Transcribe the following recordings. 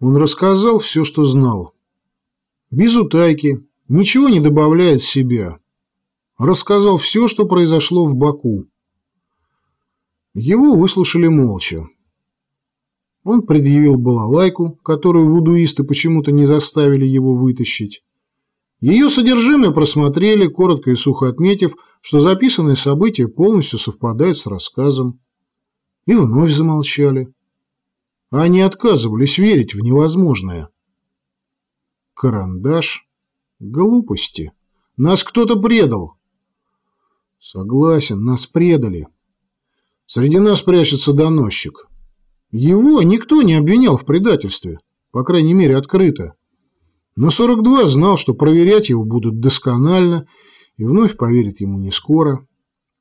Он рассказал все, что знал. Без утайки, ничего не добавляет себя. Рассказал все, что произошло в Баку. Его выслушали молча. Он предъявил балалайку, которую вудуисты почему-то не заставили его вытащить. Ее содержимое просмотрели, коротко и сухо отметив, что записанные события полностью совпадают с рассказом. И вновь замолчали. Они отказывались верить в невозможное. Карандаш. Глупости. Нас кто-то предал. Согласен, нас предали. Среди нас прячется доносчик. Его никто не обвинял в предательстве, по крайней мере открыто. Но 42 знал, что проверять его будут досконально и вновь поверит ему не скоро.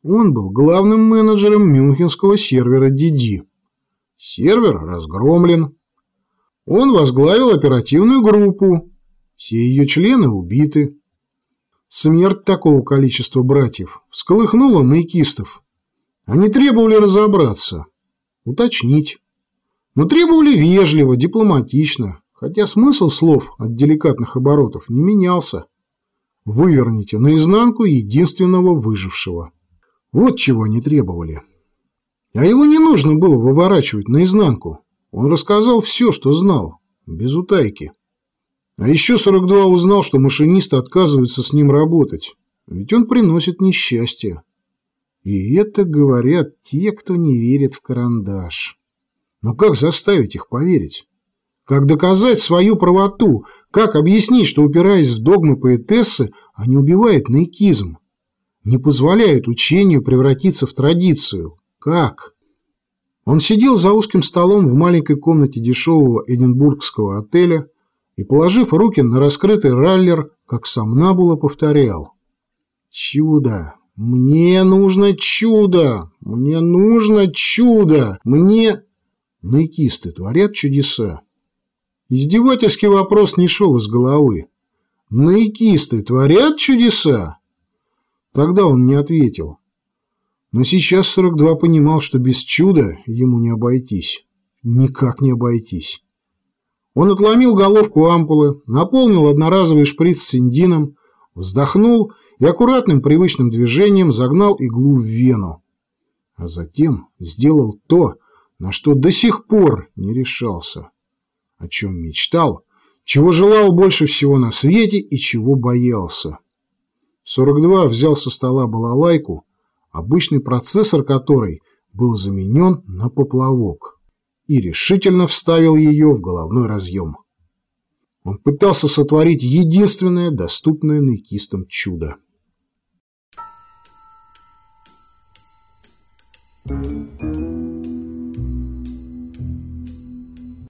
Он был главным менеджером мюнхенского сервера DD. Сервер разгромлен. Он возглавил оперативную группу. Все ее члены убиты. Смерть такого количества братьев всколыхнула наикистов. Они требовали разобраться, уточнить. Но требовали вежливо, дипломатично, хотя смысл слов от деликатных оборотов не менялся. Выверните наизнанку единственного выжившего. Вот чего они требовали. А его не нужно было выворачивать наизнанку. Он рассказал все, что знал, без утайки. А еще 42 узнал, что машинисты отказываются с ним работать, ведь он приносит несчастье. И это говорят те, кто не верит в карандаш. Но как заставить их поверить? Как доказать свою правоту? Как объяснить, что, упираясь в догмы поэтессы, они убивают наикизм? Не позволяют учению превратиться в традицию? Как? Он сидел за узким столом в маленькой комнате дешевого эдинбургского отеля и, положив руки на раскрытый раллер, как сам Набула повторял. «Чудо! Мне нужно чудо! Мне нужно чудо! Мне...» Наикисты творят чудеса. Издевательский вопрос не шел из головы. Наикисты творят чудеса? Тогда он не ответил. Но сейчас 42 понимал, что без чуда ему не обойтись. Никак не обойтись. Он отломил головку ампулы, наполнил одноразовый шприц с индином, вздохнул и аккуратным привычным движением загнал иглу в вену. А затем сделал то, на что до сих пор не решался, о чем мечтал, чего желал больше всего на свете и чего боялся. 42 взял со стола балалайку, обычный процессор которой был заменен на поплавок, и решительно вставил ее в головной разъем. Он пытался сотворить единственное доступное наикистам чудо. Thank you.